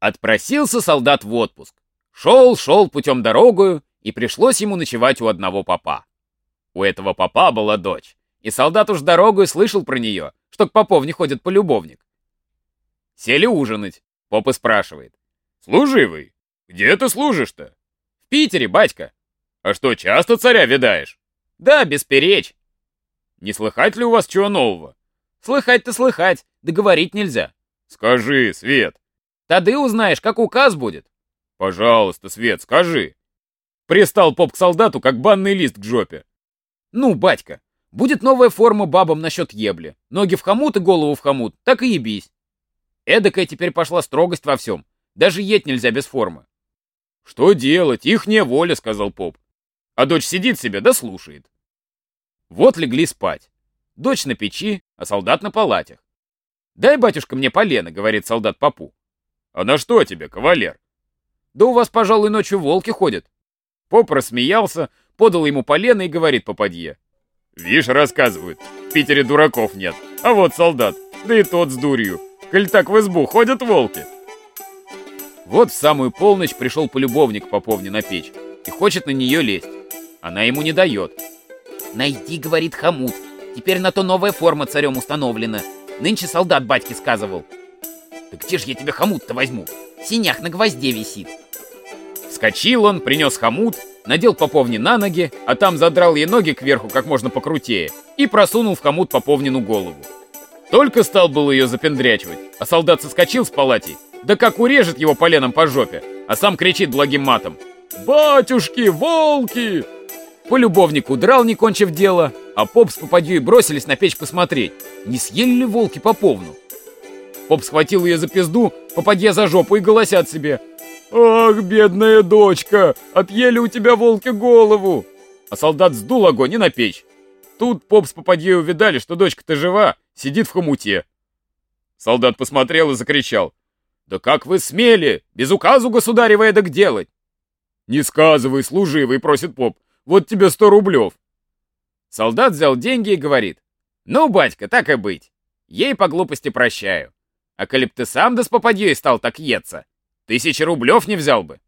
Отпросился солдат в отпуск. Шел, шел путем дорогою, и пришлось ему ночевать у одного попа. У этого попа была дочь, и солдат уж дорогою слышал про нее, что к поповне ходит полюбовник. Сели ужинать. Поп и спрашивает. «Служивый, где ты служишь-то?» «В Питере, батька». «А что, часто царя видаешь?» «Да, бесперечь». «Не слыхать ли у вас чего нового?» «Слыхать-то слыхать, да говорить нельзя». «Скажи, Свет». «Тады узнаешь, как указ будет». «Пожалуйста, Свет, скажи». Пристал поп к солдату, как банный лист к жопе. «Ну, батька, будет новая форма бабам насчет ебли. Ноги в хомут и голову в хомут, так и ебись. Эдакая теперь пошла строгость во всем. Даже есть нельзя без формы. «Что делать? Ихняя воля», — сказал поп. А дочь сидит себе, да слушает. Вот легли спать. Дочь на печи, а солдат на палатях. «Дай, батюшка, мне полено», — говорит солдат попу. «А на что тебе, кавалер?» «Да у вас, пожалуй, ночью волки ходят». Поп рассмеялся, подал ему полено и говорит попадье. «Вишь, рассказывают, в Питере дураков нет, а вот солдат, да и тот с дурью. Коль так в избу ходят волки». Вот в самую полночь пришел полюбовник поповне на печь и хочет на нее лезть. Она ему не дает. «Найди, — говорит хомут, — теперь на то новая форма царем установлена. Нынче солдат батьки сказывал». «Да где ж я тебе хомут-то возьму? Синях на гвозде висит». Вскочил он, принес хомут, надел поповне на ноги, а там задрал ей ноги кверху как можно покрутее и просунул в хомут поповнину голову. Только стал был ее запендрячивать, а солдат соскочил с палати, да как урежет его поленом по жопе, а сам кричит благим матом. «Батюшки, волки!» Полюбовник удрал, не кончив дело, а поп с попадьей бросились на печь посмотреть, не съели ли волки поповну. Поп схватил ее за пизду, попадья за жопу и голосят себе. «Ах, бедная дочка, отъели у тебя волки голову!» А солдат сдул огонь и на печь. Тут поп с попадьей увидали, что дочка-то жива, сидит в хомуте. Солдат посмотрел и закричал. «Да как вы смели, без указу государева эдак делать?» «Не сказывай, служивый», — просит поп, — «вот тебе сто рублев». Солдат взял деньги и говорит. «Ну, батька, так и быть. Ей по глупости прощаю. А коли б ты сам да с попадьей стал так еться, тысячи рублев не взял бы».